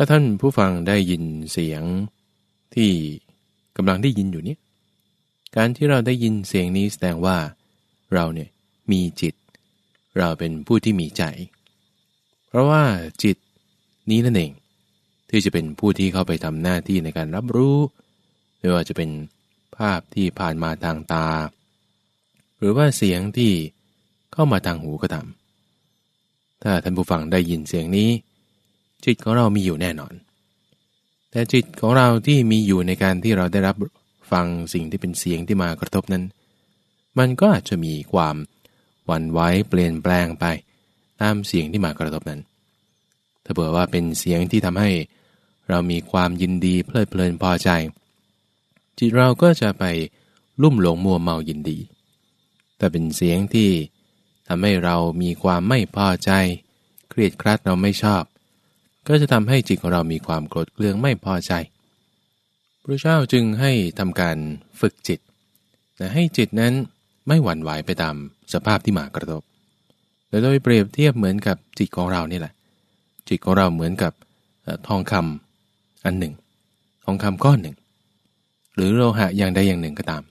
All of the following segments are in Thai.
ถ้าท่านผู้ฟังได้ยินเสียงที่กำลังได้ยินอยู่นี้การที่เราได้ยินเสียงนี้แสดงว่า เราเนี่ยมีจิต เราเป็นผู้ที่มีใจ เพราะว่าจิตนี้นั่นเอง ที่จะเป็นผู้ที่เข้าไปทำหน้าที่ในการรับรู้ไม่ว่าจะเป็นภาพที่ผ่านมาทางตา หรือว่าเสียงที่เข้ามาทางหูก็ตามถ้าท่านผู้ฟังได้ยินเสียงนี้ จิตของเรามีอยู่แน่นอน แต่จิตของเราที่มีอยู่ในการที่เราได้รับฟังสิ่งที่เป็นเสียงที่มากระทบนั้น มันก็อาจจะมีความวันไหวเปลี่ยนแปลงไป ตามเสียงที่มากระทบนั้น ถ้าเผื่อว่าเป็นเสียงที่ทำให้เรามีความยินดีเพลิดเพลินพอใจ จิตเราก็จะไปลุ่มหลงมัวเมายินดี แต่เป็นเสียงที่ทำให้เรามีความไม่พอใจ เครียดครัดเราไม่ชอบ ก็จะทำให้จิตของเรามีความโกรธเกลืองไม่พอใจพระเจ้าจึงให้ทำการฝึกจิตแต่ให้จิตนั้นไม่หวั่นไหวไปตามสภาพที่มากระทบและโดยเปรียบเทียบเหมือนกับจิตของเรานี่แหละ จิตของเราเหมือนกับทองคำอันหนึ่ง ทองคำก้อนหนึ่ง หรือโลหะอย่างใดอย่างหนึ่งก็ตาม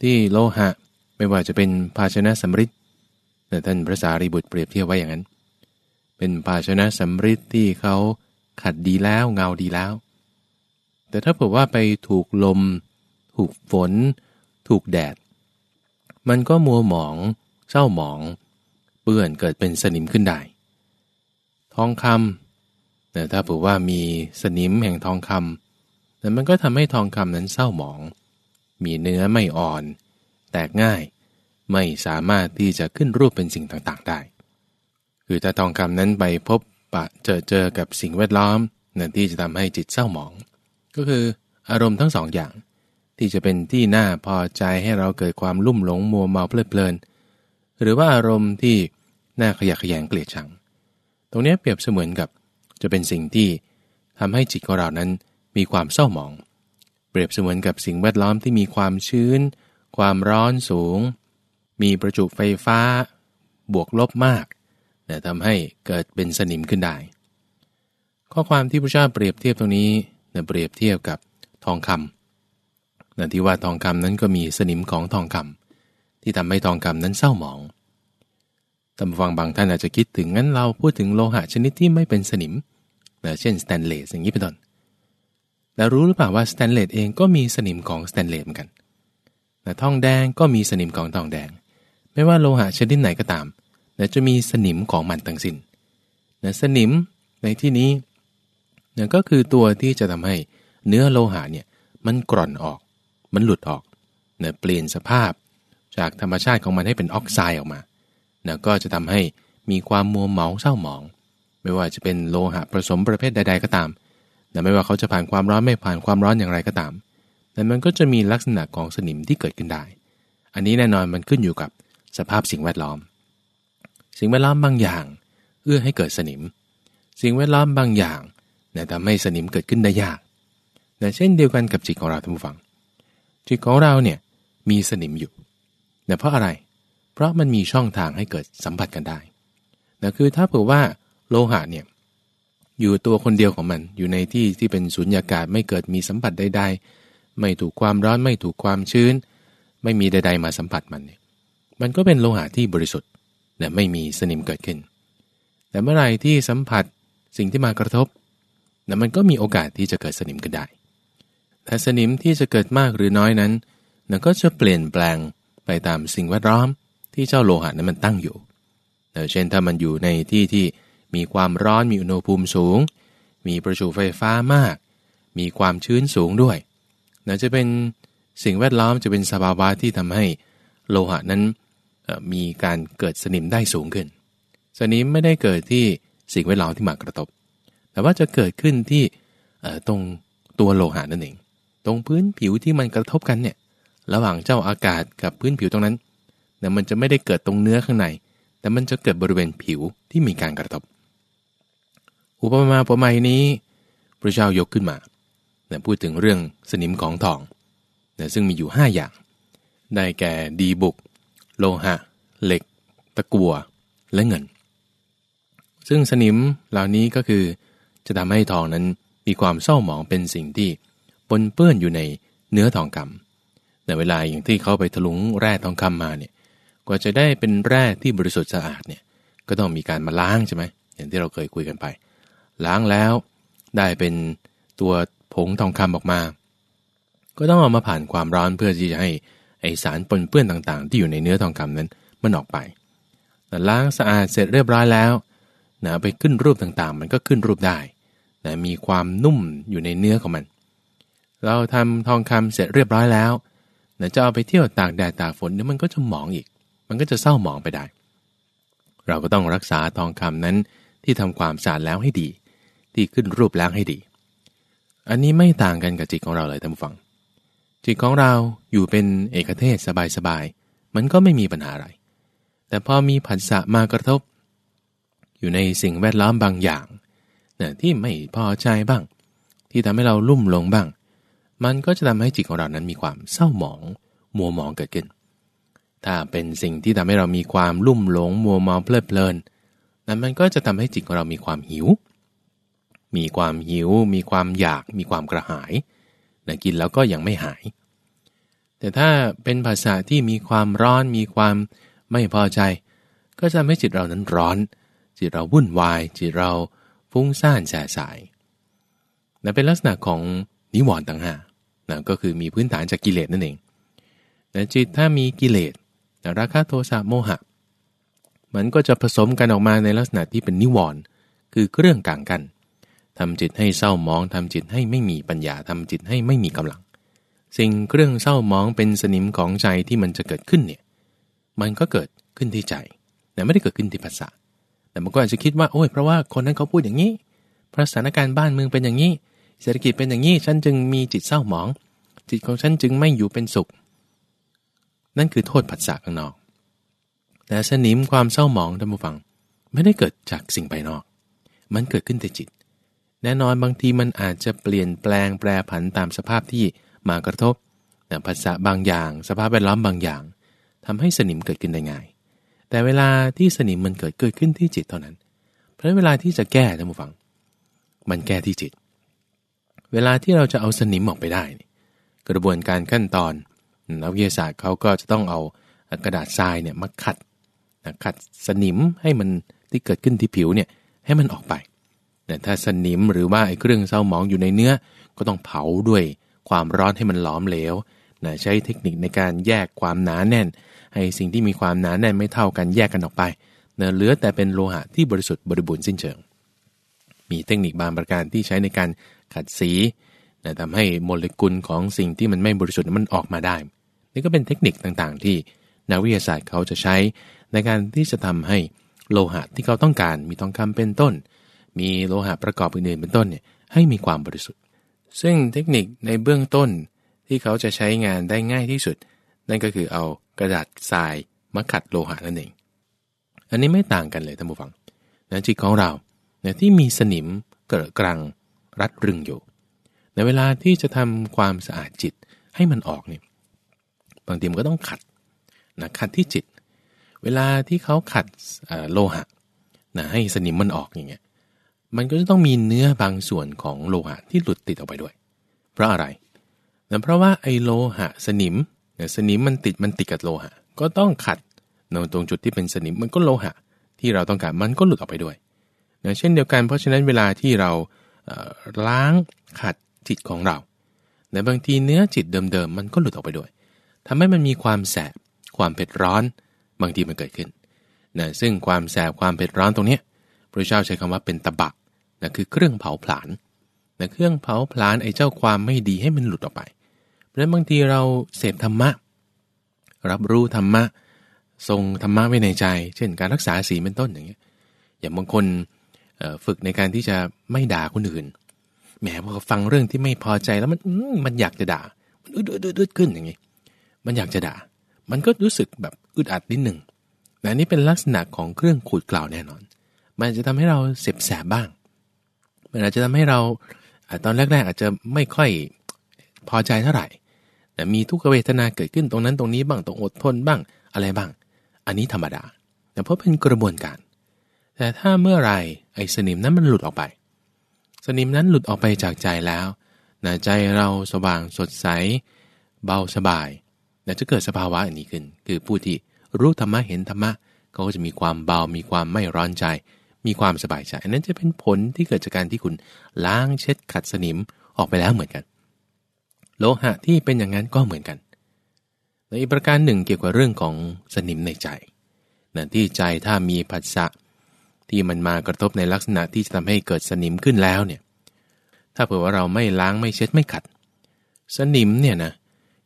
ที่โลหะไม่ว่าจะเป็นภาชนะสำริดแต่ท่านพระสารีบุตรเปรียบเทียบไว้อย่างนั้น เป็นภาชนะสำริดที่เขาขัดดีแล้วเงาดีแล้ว แต่ถ้าเผื่อว่าไปถูกลม ถูกฝน ถูกแดด มันก็มัวหมอง เศร้าหมอง เปื้อนเกิดเป็นสนิมขึ้นได้ ทองคำแต่ถ้าเผื่อว่ามีสนิมแห่งทองคำแต่มันก็ทำให้ทองคำนั้นเศร้าหมอง มีเนื้อไม่อ่อน แตกง่าย ไม่สามารถที่จะขึ้นรูปเป็นสิ่งต่างๆได้ คือถ้าทองคำนั้นไปพบปะเจอเจอกับสิ่งแวดล้อมนั่นที่จะทำให้จิตเศร้าหมอง ก็คืออารมณ์ทั้งสองอย่าง ที่จะเป็นที่น่าพอใจให้เราเกิดความลุ่มหลงมัวเมาเพลิดเพลิน หรือว่าอารมณ์ที่น่าขยะแขยงเกลียดชัง ตรงนี้เปรียบเสมือนกับจะเป็นสิ่งที่ทำให้จิตของเรานั้นมีความเศร้าหมอง เปรียบเสมือนกับสิ่งแวดล้อมที่มีความชื้น ความร้อนสูง มีประจุไฟฟ้า บวกลบมาก แต่ทำให้เกิดเป็นสนิมขึ้นได้ ข้อความที่พระเจ้าเปรียบเทียบตรงนี้นะเปรียบเทียบกับทองคำนะที่ว่าทองคำนั้นก็มีสนิมของทองคำที่ทำให้ทองคำนั้นเศร้าหมองท่านผู้ฟังบางท่านอาจจะคิดถึงงั้นเราพูดถึงโลหะชนิดที่ไม่เป็นสนิมนะเช่นสแตนเลสอย่างนี้เป็นต้นแต่รู้หรือเปล่าว่าสแตนเลสเองก็มีสนิมของสแตนเลสเหมือนกันแต่ทองแดงก็มีสนิมของทองแดง ไม่ว่าโลหะชนิดไหนก็ตาม นะจะมีสนิมของมันทั้งสิ้นนะสนิมในที่นี้นะก็คือตัวที่จะทำให้เนื้อโลหะเนี่ยมันกร่อนออก มันหลุดออกนะเปลี่ยนสภาพจากธรรมชาติของมันให้เป็นออกไซด์ออกมานะก็จะทำให้มีความมัวเมาเศร้าหมอง ไม่ว่าจะเป็นโลหะผสมประเภทใด ๆ ก็ตามนะไม่ว่าเขาจะผ่านความร้อนไม่ผ่านความร้อนอย่างไรก็ตามแต่มันก็จะมีลักษณะของสนิมที่เกิดขึ้นได้ อันนี้แน่นอนมันขึ้นอยู่กับสภาพสิ่งแวดล้อม สิ่งแวดล้อมบางอย่าง เอื้อให้เกิดสนิม สิ่งแวดล้อมบางอย่างเนี่ยทำให้สนิมเกิดขึ้นได้ยากแต่เช่นเดียวกันกับจิตของเราท่านผู้ฟัง จิตของเราเนี่ยมีสนิมอยู่แต่เพราะอะไร เพราะมันมีช่องทางให้เกิดสัมผัสกันได้นะคือถ้าเผื่อว่าโลหะเนี่ยอยู่ตัวคนเดียวของมัน อยู่ในที่ที่เป็นสุญญากาศไม่เกิดมีสัมผัสใดๆ ไม่ถูกความร้อนไม่ถูกความชื้น ไม่มีใด ๆ มาสัมผัสมันเนี่ยมันก็เป็นโลหะที่บริสุทธิ์ และไม่มีสนิมเกิดขึ้น แต่เมื่อไรที่สัมผัสสิ่งที่มากระทบนะมันก็มีโอกาสที่จะเกิดสนิมกันได้ แต่สนิมที่จะเกิดมากหรือน้อยนั้นนะก็จะเปลี่ยนแปลงไปตามสิ่งแวดล้อมที่เจ้าโลหะนั้นมันตั้งอยู่เช่นถ้ามันอยู่ในที่ที่มีความร้อนมีอุณหภูมิสูง มีประจุไฟฟ้ามาก มีความชื้นสูงด้วยนะจะเป็นสิ่งแวดล้อมจะเป็นสภาวะที่ทำให้โลหะนั้น มีการเกิดสนิมได้สูงขึ้น สนิมไม่ได้เกิดที่สิ่งแวดล้อมที่มากระทบ แต่ว่าจะเกิดขึ้นที่ตรงตัวโลหะนั่นเอง ตรงพื้นผิวที่มันกระทบกันเนี่ย ระหว่างเจ้าอากาศกับพื้นผิวตรงนั้นแต่ยมันจะไม่ได้เกิดตรงเนื้อข้างใน แต่มันจะเกิดบริเวณผิวที่มีการกระทบ อุปมาอุปไมยนี้ พระเจ้ายกขึ้นมาเนี่ยพูดถึงเรื่องสนิมของทองเนี่ยซึ่งมีอยู่ 5 อย่าง ได้แก่ดีบุก โลหะ เหล็ก ตะกัวและเงิน ซึ่งสนิมเหล่านี้ก็คือจะทำให้ทองนั้นมีความเศร้าหมองเป็นสิ่งที่ปนเปื้อนอยู่ในเนื้อทองคำในเวลาอย่างที่เขาไปถลุงแร่ทองคำมาเนี่ยกว่าจะได้เป็นแร่ที่บริสุทธิ์สะอาดเนี่ยก็ต้องมีการมาล้างใช่ไหมอย่างที่เราเคยคุยกันไป ล้างแล้วได้เป็นตัวผงทองคำออกมา ก็ต้องเอามาผ่านความร้อนเพื่อที่จะให้ ไอสารปนเปื้อนต่างๆ ที่อยู่ในเนื้อทองคำนั้นมันออกไปแต่ล้างสะอาดเสร็จเรียบร้อยแล้วนะไปขึ้นรูปต่างๆ มันก็ขึ้นรูปได้นะมีความนุ่มอยู่ในเนื้อของมัน เราทำทองคำเสร็จเรียบร้อยแล้วนะจะเอาไปเที่ยวตากแดดตากฝนเนี่ยมันก็จะหมองอีก มันก็จะเศร้าหมองไปได้ เราก็ต้องรักษาทองคำนั้นที่ทำความสะอาดแล้วให้ดี ที่ขึ้นรูปแล้วให้ดี อันนี้ไม่ต่างกันกับจิตของเราเลยท่านผู้ฟัง จิตของเราอยู่เป็นเอกเทศสบายๆ มันก็ไม่มีปัญหาอะไร แต่พอมีผัสสะมากระทบ อยู่ในสิ่งแวดล้อมบางอย่างนะที่ไม่พอใจบ้าง ที่ทำให้เราลุ่มหลงบ้าง มันก็จะทำให้จิตของเรานั้นมีความเศร้าหมองมัวหมองเกิดขึ้น ถ้าเป็นสิ่งที่ทำให้เรามีความลุ่มหลงมัวเมาเพลิดเพลิน นั้นมันก็จะทำให้จิตของเรามีความหิว มีความหิว มีความอยาก มีความกระหาย นะกินแล้วก็ยังไม่หาย แต่ถ้าเป็นภาษาที่มีความร้อนมีความไม่พอใจ ก็จะทำให้จิตเรานั้นร้อน จิตเราวุ่นวาย จิตเราฟุ้งซ่านแสสายนะเป็นลักษณะของนิวรณ์ต่างหากนะก็คือมีพื้นฐานจากกิเลสนั่นเองนะจิตถ้ามีกิเลสนะราคะโทสะโมหะ มันก็จะผสมกันออกมาในลักษณะที่เป็นนิวรณ์คือเครื่องกลางกัน ทำจิตให้เศร้ามองทำจิตให้ไม่มีปัญญาทำจิตให้ไม่มีกำลัง สิ่งเครื่องเศร้ามองเป็นสนิมของใจที่มันจะเกิดขึ้นเนี่ยมันก็เกิดขึ้นที่ใจแต่ไม่ได้เกิดขึ้นที่ภาษาแต่มันก็อาจจะคิดว่าโอ้ยเพราะว่าคนนั้นเขาพูดอย่างนี้พระสถานการณ์บ้านเมืองเป็นอย่างนี้ เศรษฐกิจเป็นอย่างนี้ ฉันจึงมีจิตเศร้าหมอง จิตของฉันจึงไม่อยู่เป็นสุข นั่นคือโทษผัสสะข้างนอก แต่สนิมความเศร้าหมองท่านผู้ฟัง ไม่ได้เกิดจากสิ่งภายนอก มันเกิดขึ้นแต่จิต แน่นอนบางทีมันอาจจะเปลี่ยนแปลงแปรผันตามสภาพที่มากระทบแต่ภาษาบางอย่าง สภาพแวดล้อมบางอย่างทำให้สนิมเกิดขึ้นได้ง่าย แต่เวลาที่สนิมมันเกิดเกิดขึ้นที่จิตเท่านั้น เพราะเวลาที่จะแก้ท่านผู้ฟัง มันแก้ที่จิต เวลาที่เราจะเอาสนิมออกไปได้ กระบวนการขั้นตอนนักวิทยาศาสตร์เขาก็จะต้องเอากระดาษทรายเนี่ยมาขัดขัดสนิมให้มันที่เกิดขึ้นที่ผิวเนี่ยให้มันออกไป แต่ถ้าสนิมหรือว่าไอ้เครื่องเศร้าหมองอยู่ในเนื้อ ก็ต้องเผาด้วยความร้อนให้มันหลอมเหลวนะใช้เทคนิคในการแยกความหนาแน่น ให้สิ่งที่มีความหนาแน่นไม่เท่ากันแยกกันออกไปเนื้อเหลือแต่เป็นโลหะที่บริสุทธิ์บริบูรณ์สิ้นเชิง มีเทคนิคบางประการที่ใช้ในการขัดสีนะทำให้โมเลกุลของสิ่งที่มันไม่บริสุทธิ์มันออกมาได้ นี่ก็เป็นเทคนิคต่างๆ ที่นักวิทยาศาสตร์เขาจะใช้ในการที่จะทำให้โลหะที่เขาต้องการมีทองคำเป็นต้น มีโลหะประกอบอื่นๆเป็นต้นเนี่ยให้มีความบริสุทธิ์ ซึ่งเทคนิคในเบื้องต้นที่เขาจะใช้งานได้ง่ายที่สุด นั่นก็คือเอากระดาษทรายมาขัดโลหะนั่นเอง อันนี้ไม่ต่างกันเลยท่านผู้ฟังนะจิตของเราเนี่ยที่มีสนิมเกิดกรังรัดรึงอยู่ ในเวลาที่จะทำความสะอาดจิตให้มันออกเนี่ยบางทีมันก็ต้องขัดนะขัดที่จิต เวลาที่เขาขัดโลหะนะให้สนิมมันออกอย่างเงี้ย มันก็จะต้องมีเนื้อบางส่วนของโลหะที่หลุดติดออกไปด้วย เพราะอะไรนะเพราะว่าไอโลหะสนิมสนิมมันติดมันติดกับโลหะ ก็ต้องขัดในตรงจุดที่เป็นสนิมมันก็โลหะ ที่เราต้องการมันก็หลุดออกไปด้วยนะเช่นเดียวกันเพราะฉะนั้นเวลาที่เราล้างขัดจิตของเราในบางทีเนื้อจิตเดิมๆมันก็หลุดออกไปด้วยทำให้มันมีความแสบความเผ็ดร้อน บางทีมันเกิดขึ้นนะซึ่งความแสบความเผ็ดร้อนตรงนี้พระเจ้าใช้คำว่าเป็นตะบะ นะคือเครื่องเผาผลาญนะเครื่องเผาผลาญไอ้เจ้าความไม่ดีให้มันหลุดออกไป เพราะฉะนั้นบางทีเราเสพธรรมะ รับรู้ธรรมะ ทรงธรรมะไว้ในใจ เช่น การรักษาศีลเป็นต้นอย่างเงี้ย อย่างบางคนฝึกในการที่จะไม่ด่าคนอื่น แหมพอฟังเรื่องที่ไม่พอใจแล้วมันมันอยากจะด่า มันอึดอึดอึดขึ้นอย่างงี้ มันอยากจะด่า มันก็รู้สึกแบบอึดอัดนิดหนึ่งแต่นี่เป็นลักษณะของเครื่องขูดกล่าวแน่นอน มันจะทำให้เราเสพแสบบ้าง มันอาจจะทำให้เราตอนแรกๆ อาจจะไม่ค่อยพอใจเท่าไหร่ แต่มีทุกขเวทนาเกิดขึ้นตรงนั้นตรงนี้บ้างต้องอดทนบ้างอะไรบ้าง อันนี้ธรรมดาแต่เพราะเป็นกระบวนการ แต่ถ้าเมื่อไรไอ้สนิมนั้นมันหลุดออกไป สนิมนั้นหลุดออกไปจากใจแล้วนะใจเราสว่างสดใส เบาสบายนะจะเกิดสภาวะอันนี้ขึ้น คือผู้ที่รู้ธรรมะเห็นธรรมะเขาก็จะมีความเบามีความไม่ร้อนใจ มีความสบายใจอันนั้นจะเป็นผลที่เกิดจากการที่คุณล้างเช็ดขัดสนิมออกไปแล้วเหมือนกัน โลหะที่เป็นอย่างนั้นก็เหมือนกัน ในอีกประการหนึ่งเกี่ยวกับเรื่องของสนิมในใจนะที่ใจถ้ามีผัสสะที่มันมากระทบในลักษณะที่จะทำให้เกิดสนิมขึ้นแล้วเนี่ยถ้าเผื่อว่าเราไม่ล้างไม่เช็ดไม่ขัด สนิมเนี่ยนะ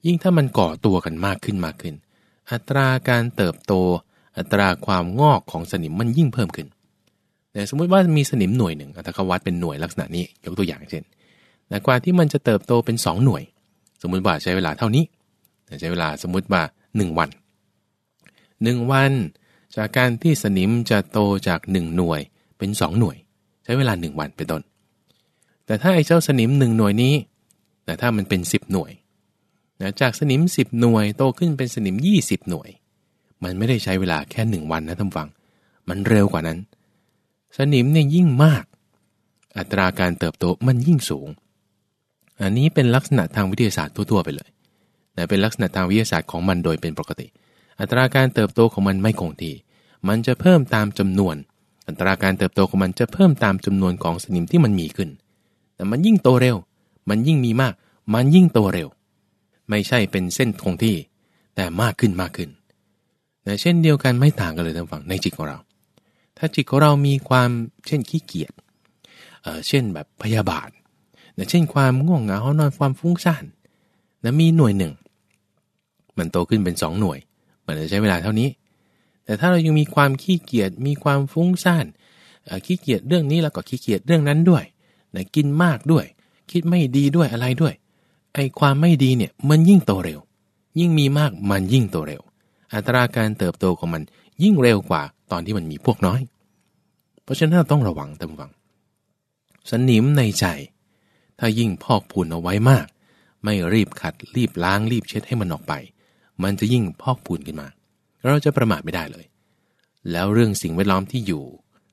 ยิ่งถ้ามันก่อตัวกันมากขึ้นมากขึ้น อัตราการเติบโต อัตราความงอกของสนิมมันยิ่งเพิ่มขึ้น แต่สมมุติว่ามีสนิมหน่วยหนึ่งถ้าเขาวัดเป็นหน่วยลักษณะนี้ยกตัวอย่างเช่นแต่กว่าที่มันจะเติบโตเป็น 2 หน่วย สมมุติว่าใช้เวลาเท่านี้ใช้เวลาสมมุติว่า 1 วัน 1 วัน จากการที่สนิมจะโตจาก 1 หน่วยเป็น 2 หน่วย ใช้เวลา 1 วันเป็นต้น แต่ถ้าไอ้เจ้าสนิม 1 หน่วยนี้แต่ถ้ามันเป็น 10 หน่วยนะจากสนิม 10 หน่วยโตขึ้นเป็นสนิม 20 หน่วย มันไม่ได้ใช้เวลาแค่ 1 วันนะท่านฟัง มันเร็วกว่านั้น สนิมเนี่ยยิ่งมาก อัตราการเติบโตมันยิ่งสูง อันนี้เป็นลักษณะทางวิทยาศาสตร์ทั่วๆไปเลยนะเป็นลักษณะทางวิทยาศาสตร์ของมันโดยเป็นปกติ อัตราการเติบโตของมันไม่คงที่ มันจะเพิ่มตามจำนวน อัตราการเติบโตของมันจะเพิ่มตามจำนวนของสนิมที่มันมีขึ้น แต่มันยิ่งโตเร็ว มันยิ่งมีมาก มันยิ่งโตเร็ว ไม่ใช่เป็นเส้นคงที่ แต่มากขึ้นมากขึ้นแต่เช่นเดียวกันไม่ต่างกันเลยทางฝั่งในจิตของเรา ถ้าจิตของเรามีความเช่นขี้เกียจเเช่นแบบพยาบาทเช่นความง่วงเหงานอนความฟุ้งซ่านนะมีหน่วยหนึ่ง มันโตขึ้นเป็นสองหน่วย มันจะใช้เวลาเท่านี้ แต่ถ้าเรายังมีความขี้เกียจมีความฟุ้งซ่านขี้เกียจเรื่องนี้แล้วก็ขี้เกียจเรื่องนั้นด้วยนะกินมากด้วย คิดไม่ดีด้วยอะไรด้วย ไอ้ความไม่ดีเนี่ยมันยิ่งโตเร็ว ยิ่งมีมากมันยิ่งโตเร็ว อัตราการเติบโตของมันยิ่งเร็วกว่า ตอนที่มันมีพวกน้อย เพราะฉะนั้นเราต้องระวังตำวัง สนิมในใจ ถ้ายิ่งพอกพูนเอาไว้มาก ไม่รีบขัดรีบล้างรีบเช็ดให้มันออกไป มันจะยิ่งพอกพูนขึ้นมา เราจะประมาทไม่ได้เลย แล้วเรื่องสิ่งแวดล้อมที่อยู่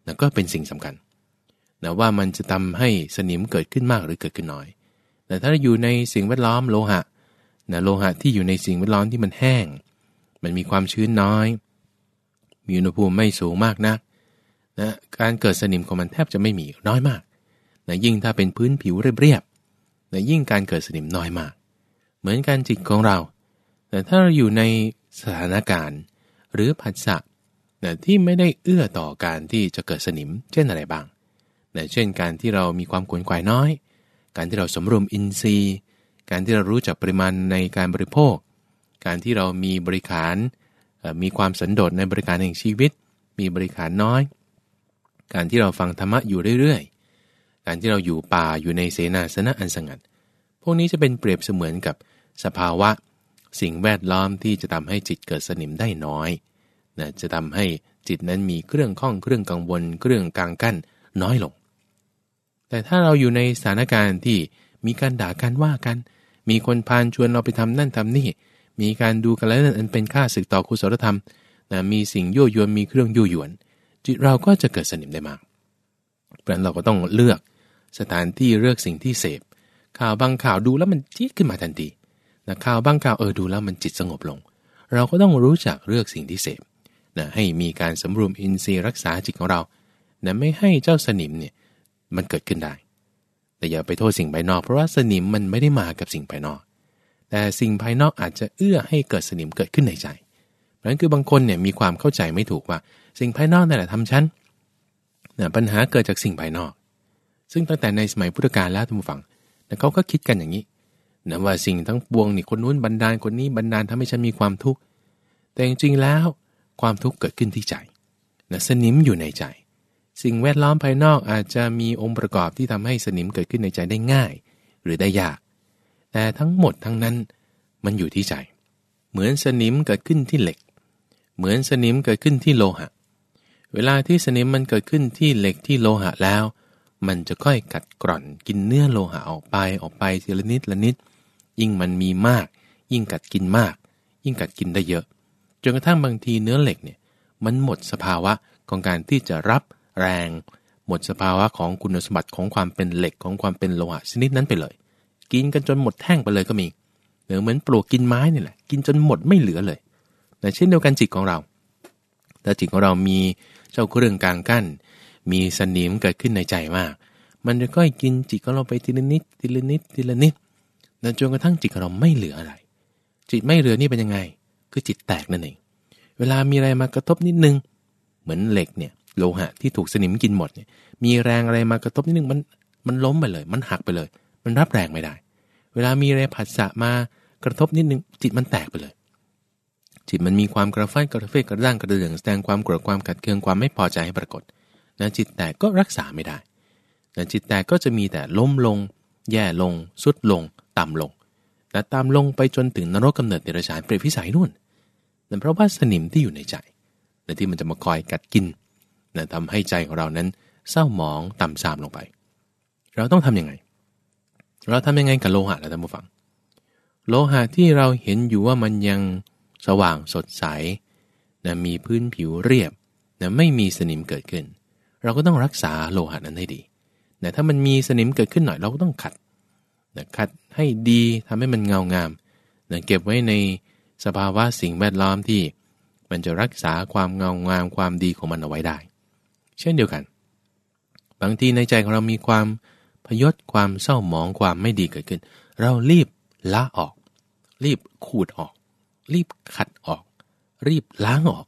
น่ะก็เป็นสิ่งสำคัญนะว่ามันจะทำให้สนิมเกิดขึ้นมากหรือเกิดขึ้นน้อย แต่ถ้าอยู่ในสิ่งแวดล้อมโลหะนะโลหะที่อยู่ในสิ่งแวดล้อมที่มันแห้ง มันมีความชื้นน้อย มีอุณหภูมิไม่สูงมากนักนะการเกิดสนิมของมันแทบจะไม่มีน้อยมากนะยิ่งถ้าเป็นพื้นผิวเรียบๆนะยิ่งการเกิดสนิมน้อยมาก เหมือนการจิตของเรา แต่ถ้าเราอยู่ในสถานการณ์หรือผัสสะนะที่ไม่ได้เอื้อต่อการที่จะเกิดสนิม เช่นอะไรบ้างนะเช่นการที่เรามีความขวนขวายน้อย การที่เราสมรวมอินทรีย์ การที่เรารู้จักปริมาณในการบริโภค การที่เรามีบริขาร มีความสันโดษในบริการแห่งชีวิต มีบริขารน้อย การที่เราฟังธรรมะอยู่เรื่อยๆ การที่เราอยู่ป่าอยู่ในเสนาสนะอันสงัด พวกนี้จะเป็นเปรียบเสมือนกับสภาวะ สิ่งแวดล้อมที่จะทำให้จิตเกิดสนิมได้น้อยนะจะทำให้จิตนั้นมีเครื่องข้องเครื่องกังวลเครื่องกลางกั้นน้อยลง แต่ถ้าเราอยู่ในสถานการณ์ที่มีการด่ากันว่ากัน มีคนพานชวนเราไปทำนั่นทำนี่ มีการดูกันแล้วนั่นเป็นค่าศึกต่อคุศลธรรมนะมีสิ่งยั่วยวนมีเครื่องยั่วยวน จิตเราก็จะเกิดสนิมได้มากเพราะนั้นเราก็ต้องเลือกสถานที่เลือกสิ่งที่เสพ ข่าวบางข่าวดูแล้วมันจี๊ดขึ้นมาทันทีนะข่าวบางข่าวเออดูแล้วมันจิตสงบลง เราก็ต้องรู้จักเลือกสิ่งที่เสพนะให้มีการสำรวมอินทรีย์รักษาจิตของเรานะไม่ให้เจ้าสนิมเนี่ยมันเกิดขึ้นได้ แต่อย่าไปโทษสิ่งภายนอก เพราะว่าสนิมมันไม่ได้มากับสิ่งภายนอก แต่สิ่งภายนอกอาจจะเอื้อให้เกิดสนิมเกิดขึ้นในใจเพราะนั้นคือบางคนเนี่ยมีความเข้าใจไม่ถูกว่า สิ่งภายนอกนั่นแหละทำฉันนะปัญหาเกิดจากสิ่งภายนอก ซึ่งตั้งแต่ในสมัยพุทธกาลแล้วทุกฝังนะเขาก็คิดกันอย่างนี้นะว่าสิ่งทั้งปวงนี่คนนู้นบันดาลคนนี้บันดาลทำให้ฉันมีความทุกข์แต่จริงๆแล้วความทุกข์เกิดขึ้นที่ใจนะสนิมอยู่ในใจ สิ่งแวดล้อมภายนอกอาจจะมีองค์ประกอบที่ทำให้สนิมเกิดขึ้นในใจได้ง่าย หรือได้ยาก แต่ทั้งหมดทั้งนั้นมันอยู่ที่ใจ เหมือนสนิมเกิดขึ้นที่เหล็ก เหมือนสนิมเกิดขึ้นที่โลหะ เวลาที่สนิมมันเกิดขึ้นที่เหล็กที่โลหะแล้ว มันจะค่อยกัดกร่อนกินเนื้อโลหะออกไปออกไปทีละนิดละนิด ยิ่งมันมีมาก ยิ่งกัดกินมาก ยิ่งกัดกินได้เยอะจนกระทั่งบางทีเนื้อเหล็กเนี่ยมันหมดสภาวะของการที่จะรับแรง หมดสภาวะของคุณสมบัติของความเป็นเหล็กของความเป็นโลหะชนิดนั้นไปเลย กินกันจนหมดแท่งไปเลยก็มีหรือเหมือนปลวกกินไม้นี่แหละ กินจนหมดไม่เหลือเลยแต่เช่นเดียวกันจิตของเราแต่จิตของเรามีเจ้าเครื่องกลางกั้น มีสนิมเกิดขึ้นในใจมาก มันจะค่อยกินจิตของเราไปทีละนิดทีละนิดทีละนิดจนกระทั่งจิตของเราไม่เหลืออะไร จิตไม่เหลือนี่เป็นยังไง คือจิตแตกนั่นเองเวลามีอะไรมากระทบนิดนึง เหมือนเหล็กเนี่ยโลหะที่ถูกสนิมกินหมดเนี่ยมีแรงอะไรมากระทบนิดนึงมันมันล้มไปเลย มันหักไปเลย มันรับแรงไม่ได้ เวลามีอะไรผัสสะมากระทบนิดนึงจิตมันแตกไปเลย จิตมันมีความกระฟ้กระเฟกกระด้างกระเดืองแสดงความโกรธความขัดเคืองความไม่พอใจให้ปรากฏนะจิตแตกก็รักษาไม่ได้นะจิตแตกก็จะมีแต่ล้มลง แย่ลง สุดลง ต่ำลงและตามลงไปจนถึงนรกกาเนิดเดรัจฉานเปรตพิสัยนู่นนั่นเพราะว่าสนิมที่อยู่ในใจนะที่มันจะมาคอยกัดกินนะทำให้ใจของเรานั้นเศร้าหมองต่ำทรามลงไป เราต้องทํำยังไง เราทำยังไงกับโลหะล่ะท่านผู้ฟัง โลหะที่เราเห็นอยู่ว่ามันยังสว่างสดใสนะมีพื้นผิวเรียบนะไม่มีสนิมเกิดขึ้น เราก็ต้องรักษาโลหะนั้นให้ดีนะถ้ามันมีสนิมเกิดขึ้นหน่อยเราก็ต้องขัดนะขัดให้ดีทำให้มันเงางามนะเก็บไว้ในสภาวะสิ่งแวดล้อมที่ มันจะรักษาความเงางามความดีของมันเอาไว้ได้ เช่นเดียวกัน บางทีในใจของเรามีความ ยศความเศร้าหมองความไม่ดีเกิดขึ้น เรารีบละออก รีบขูดออก รีบขัดออก รีบล้างออก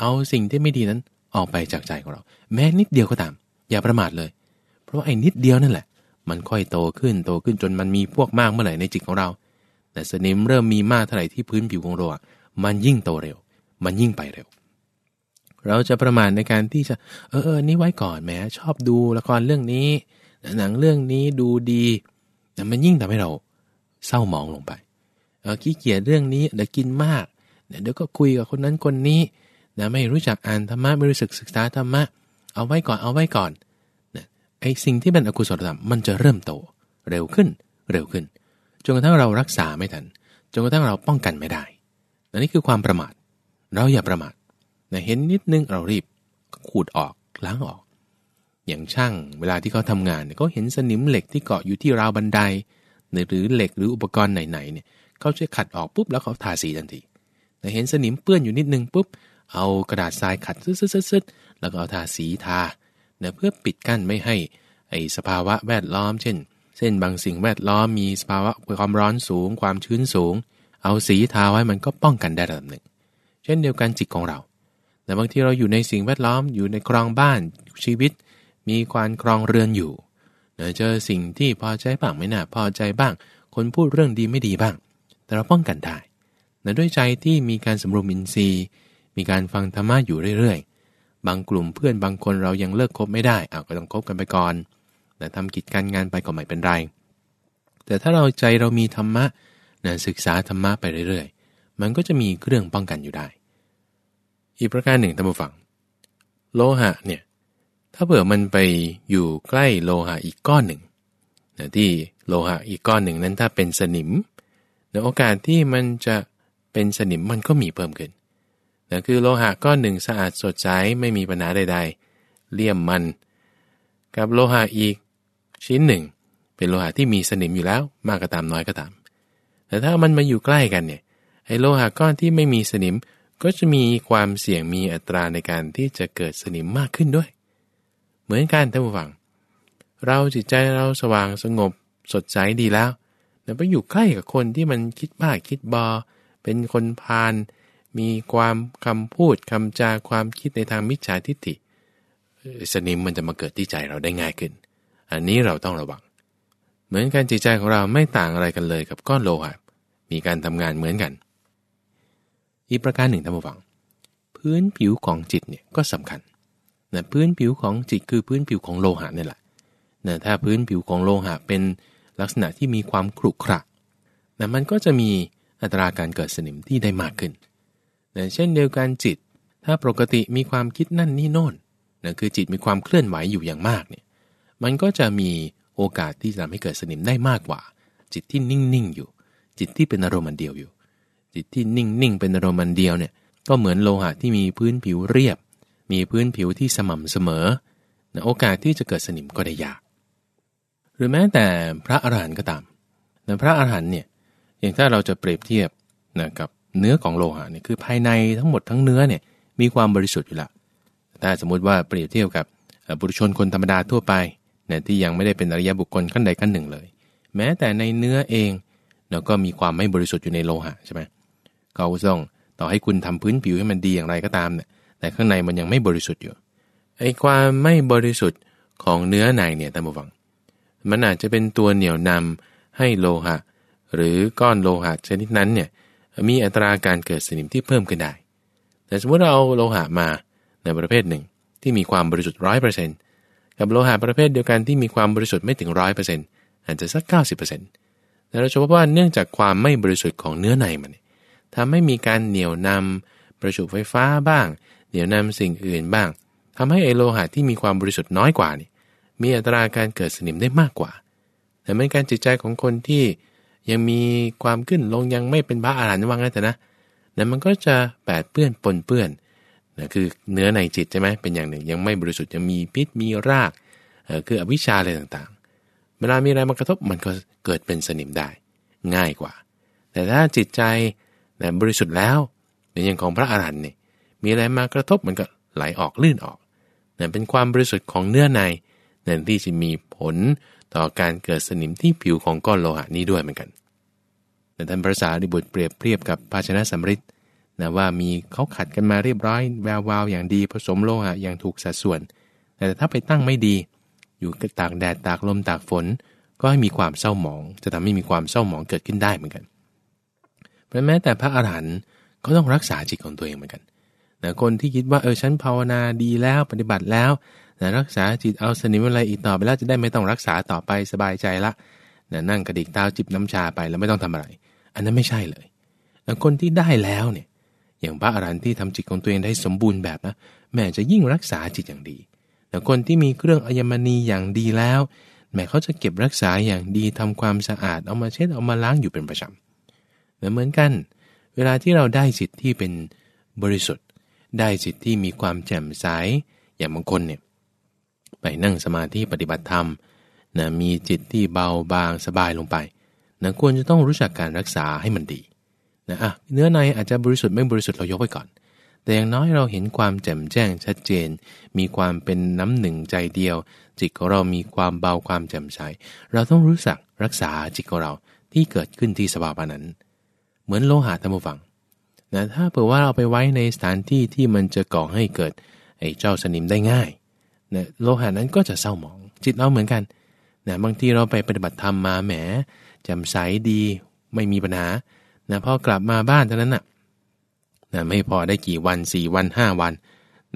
เอาสิ่งที่ไม่ดีนั้นออกไปจากใจของเรา แม้นิดเดียวก็ตาม อย่าประมาทเลย เพราะไอ้นิดเดียวนั่นแหละ มันค่อยโตขึ้นโตขึ้นจนมันมีพวกมากเมื่อไหร่ในจิตของเรา แต่สนิมเริ่มมีมากเท่าไหร่ที่พื้นผิวของเรามันยิ่งโตเร็ว มันยิ่งไปเร็วเราจะประมาทในการที่จะเออเออนี่ไว้ก่อนแม้ชอบดูละครเรื่องนี้ หนังเรื่องนี้ดูดีแต่มันยิ่งทำให้เราเศร้าหมองลงไปเออขี้เกียจเรื่องนี้เดี๋ยวกินมากเดี๋ยวก็คุยกับคนนั้นคนนี้นะไม่รู้จักอ่านธรรมะไม่รู้สึกศึกษาธรรมะเอาไว้ก่อนเอาไว้ก่อนไอ้สิ่งที่เป็นอกุศลธรรมมันจะเริ่มโตเร็วขึ้นเร็วขึ้นจนกระทั่งเรารักษาไม่ทันจนกระทั่งเราป้องกันไม่ได้อันนี้คือความประมาท เราอย่าประมาทนะเห็นนิดนึงเรารีบขูดออกล้างออก อย่างช่างเวลาที่เขาทำงานเขาเห็นสนิมเหล็กที่เกาะอยู่ที่ราวบันได หรือเหล็กหรืออุปกรณ์ไหนๆเนี่ยเขาจะขัดออกปุ๊บแล้วเขาทาสีทันทีแต่เห็นสนิมเปื้อนอยู่นิดนึงปุ๊บเอากระดาษทรายขัดซึดๆแล้วก็เอาทาสีทานะเพื่อปิดกั้นไม่ให้ไอสภาวะแวดล้อม เช่น เส้นบางสิ่งแวดล้อมมีสภาวะความร้อนสูง ความชื้นสูง เอาสีทาไว้มันก็ป้องกันได้ระดับหนึ่ง เช่นเดียวกันจิตของเรา แต่บางทีเราอยู่ในสิ่งแวดล้อมอยู่ในครองบ้านชีวิต มีความครองเรือนอยู่เจอสิ่งที่พอใจบ้างไม่น่าพอใจบ้าง คนพูดเรื่องดีไม่ดีบ้าง แต่เราป้องกันได้ด้วยใจที่มีการสำรวมอินทรีย์ มีการฟังธรรมะอยู่เรื่อยๆ บางกลุ่มเพื่อนบางคนเรายังเลิกคบไม่ได้อาก็ต้องคบกันไปก่อนแต่ทำกิจการงานไปก็ไม่เป็นไร แต่ถ้าเราใจเรามีธรรมะนะศึกษาธรรมะไปเรื่อยๆ มันก็จะมีเครื่องป้องกันอยู่ได้ อีกประการหนึ่งท่านผู้ฟัง โลหะเนี่ย ถ้าเผื่อมันไปอยู่ใกล้โลหะอีกก้อนหนึ่งนะที่โลหะอีกก้อนหนึ่งนั้นถ้าเป็นสนิมในโอกาสที่มันจะเป็นสนิมมันก็มีเพิ่มขึ้นนะคือโลหะก้อนหนึ่งสะอาดสดใสไม่มีปัญหาใดๆ เลี่ยมมัน กับโลหะอีกชิ้นหนึ่ง เป็นโลหะที่มีสนิมอยู่แล้วมากก็ตามน้อยก็ตาม แต่ถ้ามันมาอยู่ใกล้กันเนี่ยไอ้โลหะก้อนที่ไม่มีสนิมก็จะมีความเสี่ยงมีอัตราในการที่จะเกิดสนิมมากขึ้นด้วย มือนกันท่านผู้ฟัง เราจิตใจเราสว่างสงบสดใสดีแล้วแต่ไปอยู่ใกล้กับคนที่มันคิดบ้าคิดบอ เป็นคนพาลมีความคำพูดคำจาความคิดในทางมิจฉาทิฏฐิสนิมมันจะมาเกิดที่ใจเราได้ง่ายขึ้น อันนี้เราต้องระวัง เหมือนกันจิตใจของเราไม่ต่างอะไรกันเลยกับก้อนโลหะมีการทำงานเหมือนกัน อีกประการหนึ่งท่านผู้ฟัง พื้นผิวของจิตเนี่ยก็สำคัญ นะพื้นผิวของจิตคือพื้นผิวของโลหะนี่แหละนะถ้าพื้นผิวของโลหะเป็นลักษณะที่มีความขรุขระนะมันก็จะมีอัตราการเกิดสนิมที่ได้มากขึ้นนะเช่นเดียวกันจิต ถ้าปกติมีความคิดนั่นนี่โน่นนะคือจิตมีความเคลื่อนไหวอยู่อย่างมากเนี่ย มันก็จะมีโอกาสที่จะทำให้เกิดสนิมได้มากกว่า จิตที่นิ่งๆอยู่ จิตที่เป็นอารมณ์เดียวอยู่ จิตที่นิ่งๆเป็นอารมณ์เดียวเนี่ย ก็เหมือนโลหะที่มีพื้นผิวเรียบ มีพื้นผิวที่สม่ำเสมอนโอกาสที่จะเกิดสนิมก็ได้ยาก หรือแม้แต่พระอรหันต์ก็ตามนะพระอรหันต์เนี่ยอย่างถ้าเราจะเปรียบเทียบนะกับเนื้อของโลหะเนี่ยคือภายในทั้งหมดทั้งเนื้อเนี่ยมีความบริสุทธิ์อยู่ละถ้าสมมุติว่าเปรียบเทียบกับบุรุชนคนธรรมดาทั่วไปนะที่ยังไม่ได้เป็นอริยบุคคลขั้นใดขั้นหนึ่งเลย แม้แต่ในเนื้อเองเราก็มีความไม่บริสุทธิ์อยู่ในโลหะใช่ไหมเขาต้องต่อให้คุณทำพื้นผิวให้มันดีอย่างไรก็ตามเนี่ย แต่ข้างในมันยังไม่บริสุทธิ์อยู่ไอ้ความไม่บริสุทธิ์ของเนื้อในเนี่ยท่านผู้ฟัง มันอาจจะเป็นตัวเหนี่ยวนำให้โลหะ หรือก้อนโลหะชนิดนั้นเนี่ยมีอัตราการเกิดสนิมที่เพิ่มขึ้นได้ แต่สมมติเราเอาโลหะมาในประเภทหนึ่งที่มีความบริสุทธิ์ร้อยเปอร์เซ็นต์กับโลหะประเภทเดียวกันที่มีความบริสุทธิ์ไม่ถึงร้อยเปอร์เซ็นต์อาจจะสักเก้าสิบเปอร์เซ็นต์แต่เราจะพบว่าเนื่องจากความไม่บริสุทธิ์ของเนื้อในมันทำให้มีการเหนี่ยวนำประจุไฟฟ้าบ้าง เหนี่ยวนำสิ่งอื่นบ้างทำให้ไอโลหะที่มีความบริสุทธิ์น้อยกว่านี่มีอัตราการเกิดสนิมได้มากกว่า แต่เป็นการจิตใจของคนที่ยังมีความขึ้นลงยังไม่เป็นพระอาหารหันต์ว่างั้นแต่นะนั้นมันก็จะแปดเปื้อนปนเปื้อนนะคือเนื้อในจิตใช่ไหมเป็นอย่างหนึ่ง ยังไม่บริสุทธิ์ยังมีพิษมีรากเออคืออวิชชาอะไรต่างๆ เวลามีอะไรมากระทบมันก็เกิดเป็นสนิมได้ ง่ายกว่า แต่ถ้าจิตใจนะบริสุทธิ์แล้วในอย่างของพระอาหารหันต์เนี่ย มีอะไรมากระทบมันก็ไหลออกลื่นออกนั่นเป็นความบริสุทธิ์ของเนื้อในนั่นที่จะมีผลต่อการเกิดสนิมที่ผิวของก้อนโลหะนี้ด้วยเหมือนกัน แต่ท่านพระสารีบุตรเปรียบเทียบกับภาชนะสำริดนะว่ามีเขาขัดกันมาเรียบร้อยแวววาวอย่างดีผสมโลหะอย่างถูกสัดส่วน แต่ถ้าไปตั้งไม่ดี อยู่ตากแดดตากลมตากฝน ก็ให้มีความเศร้าหมอง จะทำให้มีความเศร้าหมองเกิดขึ้นได้เหมือนกันเพราะแม้แต่พระอาหารหันต์ก็ต้องรักษาจิตของตัวเองเหมือนกัน นะคนที่คิดว่าเออฉันภาวนาดีแล้วปฏิบัติแล้วนะรักษาจิตเอาสนิมอะไรอีกต่อไปแล้วจะได้ไม่ต้องรักษาต่อไปสบายใจละนะนั่งกระดิกเท้าจิบน้ำชาไปแล้วไม่ต้องทำอะไร อันนั้นไม่ใช่เลยนะคนที่ได้แล้วเนี่ยอย่างพระอรหันต์ที่ทำจิตของตัวเองได้สมบูรณ์แบบนะแม่จะยิ่งรักษาจิตอย่างดีแต่คนที่มีเครื่องอัญมณีอย่างดีแล้ว แม่เขาจะเก็บรักษาอย่างดีทำความสะอาดเอามาเช็ดเอามาล้างอยู่เป็นประจำเหมือนกัน เวลาที่เราได้จิตที่เป็นบริสุทธิ์ ได้จิตที่มีความแจ่มใสอย่างบางคนเนี่ยไปนั่งสมาธิปฏิบัติธรรมนะมีจิตที่เบาบางสบายลงไปนะควรจะต้องรู้จักการรักษาให้มันดีนะอะเนื้อในอาจจะบริสุทธิ์ไม่บริสุทธิ์เรายกไว้ก่อน แต่อย่างน้อยเราเห็นความแจ่มแจ้งชัดเจน มีความเป็นน้ำหนึ่งใจเดียว จิตของเรามีความเบาความแจ่มใสเราต้องรู้สักรักษาจิตของเราที่เกิดขึ้นที่สภาวะนั้น เหมือนโลหะธรรมฟัง นะถ้าเผื่อว่าเราไปไว้ในสถานที่ที่มันจะก่อให้เกิดไอ้เจ้าสนิมได้ง่ายนะโลหะนั้นก็จะเศร้าหมอง จิตเราเหมือนกันนะบางทีเราไปปฏิบัติธรรมมาแหมแจ่มใสดีไม่มีปัญหานะพอกลับมาบ้านเท่านั้นนะ่ะนะไม่พอได้กี่วันสี่วันห้าวัน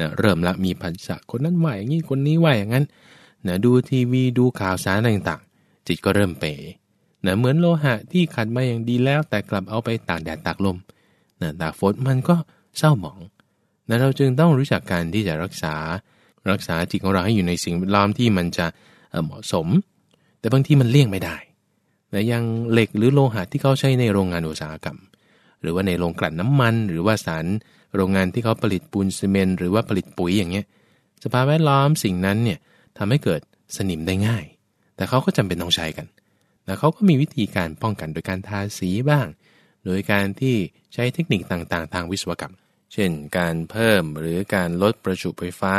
นะเริ่มละมีผัสสะคนนั้นไหวอย่างนี้คนนี้ไหวอย่างนั้นนะดูทีวีดูข่าวสารต่างๆ จิตก็เริ่มเป๋นะเหมือนโลหะที่ขัดมาอย่างดีแล้วแต่กลับเอาไปตากแดดตากลม นะตากฝนมันก็เศร้าหมองนะเราจึงต้องรู้จักการที่จะรักษารักษาจิตของเราให้อยู่ในสิ่งแวดล้อมที่มันจะเหมาะสม แต่บางทีมันเลี่ยงไม่ได้แต่ยังเหล็กหรือโลหะที่เขาใช้ในโรงงานอุตสาหกรรม หรือว่าในโรงกลั่นน้ำมัน หรือว่าสารโรงงานที่เขาผลิตปูนซีเมนต์หรือว่าผลิตปุ๋ยอย่างเงี้ยสภาพแวดล้อมสิ่งนั้นเนี่ยทำให้เกิดสนิมได้ง่าย แต่เขาก็จำเป็นต้องใช้กัน แล้วเขาก็มีวิธีการป้องกันโดยการทาสีบ้าง โดยการที่ใช้เทคนิคต่างๆ ทางวิศวกรรม เช่น การเพิ่มหรือการลดประจุไฟฟ้า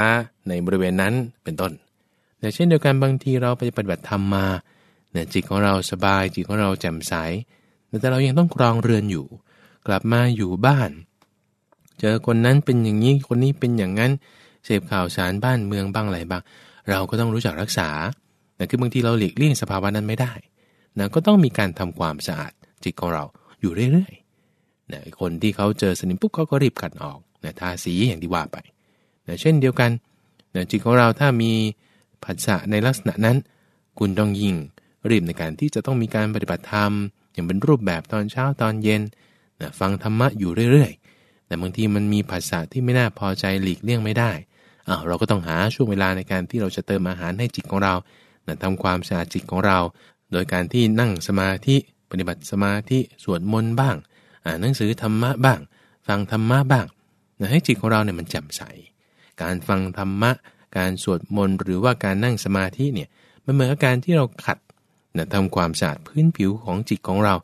ในบริเวณนั้นเป็นต้น แต่เช่นเดียวกันบางทีเราไปปฏิบัติธรรมมาเนี่ยจิตของเราสบายจิตของเราแจ่มใส แต่เรายังต้องครองเรือนอยู่ กลับมาอยู่บ้าน เจอคนนั้นเป็นอย่างนี้คนนี้เป็นอย่างนั้นเสพข่าวสารบ้านเมืองบ้างอะไรบ้าง เราก็ต้องรู้จักรักษาแต่คือบางทีเราหลีกเลี่ยงสภาวะนั้นไม่ได้นะก็ต้องมีการทำความสะอาดจิตของเรา อยู่เรื่อยๆนะคนที่เขาเจอสนิมปุ๊บเขาก็รีบขัดออกนะทาสีอย่างที่ว่าไปนะเช่นเดียวกันนะจิตของเราถ้ามีผัสสะในลักษณะนั้น คุณต้องยิ่งรีบในการที่จะต้องมีการปฏิบัติธรรม อย่างเป็นรูปแบบตอนเช้าตอนเย็นนะฟังธรรมะอยู่เรื่อยๆ แต่บางทีมันมีภาษาที่ไม่น่าพอใจหลีกเลี่ยงไม่ได้อ้าวเราก็ต้องหาช่วงเวลาในการที่เราจะเติมอาหารให้จิตของเรานะทำความสะอาดจิตของเรา โดยการที่นั่งสมาธิ ปฏิบัติสมาธิสวดมนต์บ้าง อ่านหนังสือธรรมะบ้าง ฟังธรรมะบ้างนะให้จิตของเราเนี่ยมันแจ่มใส การฟังธรรมะ การสวดมนต์หรือว่าการนั่งสมาธิเนี่ยมันเหมือนอาการที่เราขัดนะทำความสะอาดพื้นผิวของจิตของเรา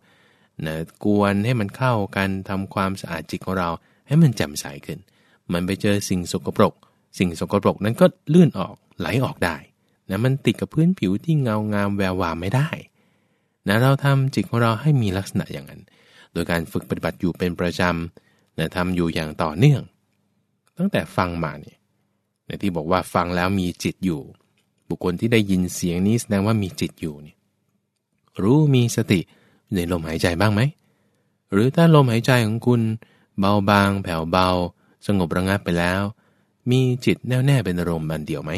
นะกวนให้มันเข้ากันทำความสะอาดจิตของเรา ให้มันแจ่มใสขึ้น มันไปเจอสิ่งสกปรก สิ่งสกปรกนั้นก็ลื่นออกไหลออกได้นะมันติดกับพื้นผิวที่เงางามแวววาวไม่ได้ นะเราทำจิตของเราให้มีลักษณะอย่างนั้น โดยการฝึกปฏิบัติอยู่เป็นประจำนะทำอยู่อย่างต่อเนื่อง ตั้งแต่ฟังมาเนี่ยในที่บอกว่าฟังแล้วมีจิตอยู่ บุคคลที่ได้ยินเสียงนี้แสดงว่ามีจิตอยู่เนี่ยรู้มีสติในลมหายใจบ้างไหม หรือถ้าลมหายใจของคุณ เบาบาง แผ่วเบา สงบระงับไปแล้ว มีจิตแน่วแน่เป็นอารมณ์บันเดียวไหม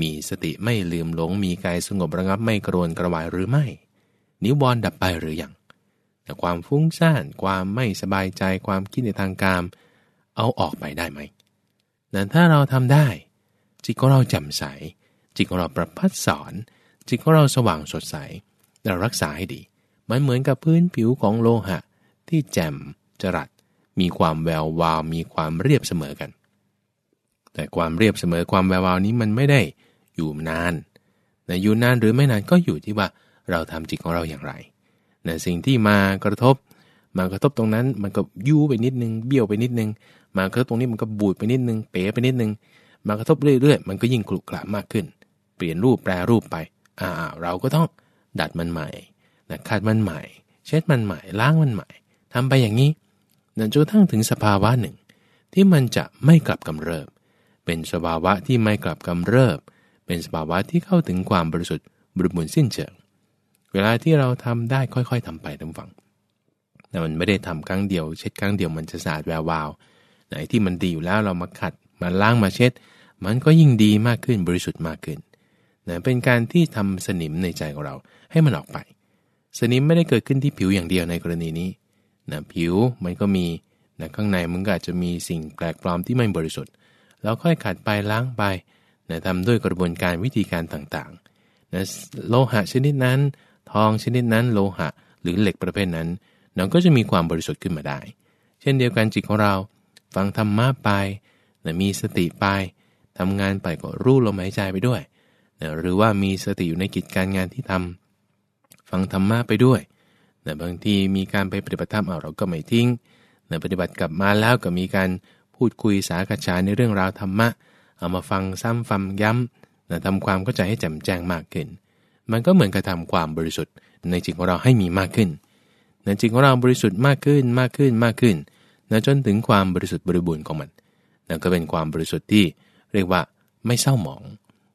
มีสติไม่ลืมหลง มีกายสงบระงับไม่กรวนกระวายหรือไม่ นิวรณ์ดับไปหรือยังแต่ความฟุ้งซ่าน ความไม่สบายใจ ความคิดในทางการมเอาออกไปได้ไหมแต่ถ้าเราทำได้ จิตของเราแจ่มใส จิตของเราประพัดสอน จิตของเราสว่างสดใส เรารักษาให้ดี มันเหมือนกับพื้นผิวของโลหะ ที่แจ่มจรัส มีความแวววาว มีความเรียบเสมอกัน แต่ความเรียบเสมอความแวววาวนี้มันไม่ได้อยู่นานแต่อยู่นานหรือไม่นานก็อยู่ที่ว่า เราทำจิตของเราอย่างไรนะสิ่งที่มากระทบ มากระทบตรงนั้นมันก็ยูไปนิดนึงเบี้ยวไปนิดนึง มากระทบตรงนี้มันก็บูดไปนิดนึง เป๋ไปนิดนึง มากระทบเรื่อยๆ มันก็ยิ่งกลุกระมากขึ้น เปลี่ยนรูปแปรรูปไปอ่าเราก็ต้องดัดมันใหม่นะขัดมันใหม่ เช็ดมันใหม่ล้างมันใหม่ทำไปอย่างนี้นั่นจนทั้งถึงสภาวะหนึ่ง ที่มันจะไม่กลับกำเริบ เป็นสภาวะที่ไม่กลับกำเริบ เป็นสภาวะที่เข้าถึงความบริสุทธิ์บริบูรณ์สิ้นเชิง เวลาที่เราทำได้ค่อยๆทำไปทั้งฝั่งแต่มันไม่ได้ทำครั้งเดียวเช็ดครั้งเดียวมันจะสะอาดแวววาวไหนที่มันดีอยู่แล้วเรามาขัดมาล้างมาเช็ด มันก็ยิ่งดีมากขึ้นบริสุทธิ์มากขึ้นนะเป็นการที่ทำสนิมในใจของเราให้มันออกไป สนิมไม่ได้เกิดขึ้นที่ผิวอย่างเดียวในกรณีนี้นะผิวมันก็มีนะข้างในมันก็อาจจะมีสิ่งแปลกปลอมที่ไม่บริสุทธิ์เราค่อยขัดไปล้างไปนะทำด้วยกระบวนการวิธีการต่างๆนะโลหะชนิดนั้น ทองชนิดนั้นโลหะ หรือเหล็กประเภทนั้นเราก็จะมีความบริสุทธิ์ขึ้นมาได้ เช่นเดียวกันจิตของเรา ฟังธรรมะไปนะมีสติไปทำงานไปก็รู้ลมหายใจไปด้วยนะหรือว่ามีสติอยู่ในกิจการงานที่ทำฟังธรรมะไปด้วยนะบางทีมีการไปปฏิบัติธรรมเอาเราก็ไม่ทิ้งนะปฏิบัติกลับมาแล้วก็มีการพูดคุยสากัจฉาในเรื่องราวธรรมะ เอามาฟังซ้ำฟังย้ำนะทำความเข้าใจให้แจ่มแจ้งมากขึ้น มันก็เหมือนกระทำความบริสุทธิ์ในจิตของเราให้มีมากขึ้นในจิตของเราบริสุทธิ์มากขึ้นมากขึ้นมากขึ้นนะจนถึงความบริสุทธิ์บริบูรณ์ของมันนั่นก็เป็นความบริสุทธิ์ที่เรียกว่าไม่เศร้าหมอง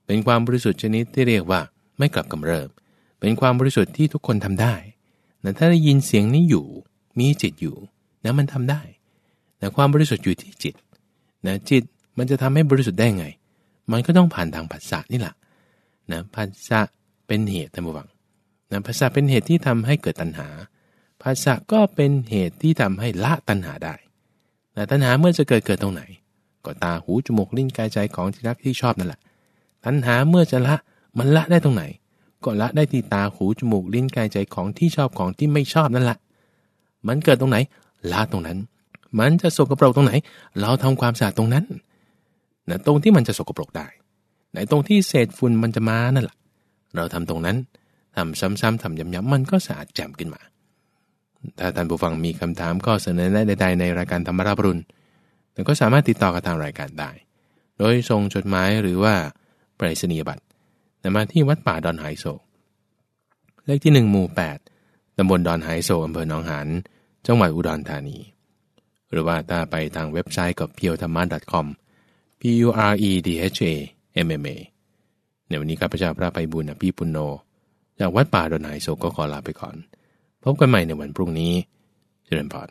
เป็นความบริสุทธิ์ชนิดที่เรียกว่าไม่กลับกำเริบ เป็นความบริสุทธิ์ที่ทุกคนทำได้แต่ถ้าได้ยินเสียงนี้อยู่ มีจิตอยู่นะมันทำได้แต่ความบริสุทธิ์อยู่ที่จิตนะจิตมันจะทำให้บริสุทธิ์ได้ไง มันก็ต้องผ่านทางผัสสะนี่แหละนะผัสสะ เป็นเหตุท่านผู้ฟังนะภาษาเป็นเหตุที่ทำให้เกิดตัณหา ภาษาก็เป็นเหตุที่ทำให้ละตัณหาได้แต่ตัณหาเมื่อจะเกิดเกิดตรงไหน ก็ตาหูจมูกลิ้นกายใจของที่รักที่ชอบนั่นแหละ ตัณหาเมื่อจะละมันละได้ตรงไหน ก็ละได้ที่ตาหูจมูกลิ้นกายใจของที่ชอบของที่ไม่ชอบนั่นแหละ มันเกิดตรงไหน ละตรงนั้น มันจะสกปรกตรงไหน เราทำความสะอาดตรงนั้นนะตรงที่มันจะสกปรกได้ไหนตรงที่เศษฝุ่นมันจะมานั่นแหละ เราทำตรงนั้นทำซ้ำๆทำย้ำๆมันก็สะอาดแจ่มขึ้นมา ถ้าท่านผู้ฟังมีคำถามก็เสนอแนะใดๆในรายการธรรมราบรุณแต่ก็สามารถติดต่อกับทางรายการได้ โดยส่งจดหมายหรือว่าไปรษณียบัตรมาที่วัดป่าดอนหายโศก เลขที่ 1 หมู่ 8ตำบลดอนหายโศกอำเภอหนองหานจังหวัดอุดรธานี หรือว่าถ้าไปทางเว็บไซต์กับ p i o t h a m a com p u r e d h a m m a ในวันนี้ข้าพเจ้าพระไปบุญอภิปุโนจากวัดป่าดอนไหโศกก็ขอลาไปก่อน พบกันใหม่ในวันพรุ่งนี้เจริญพร